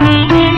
Música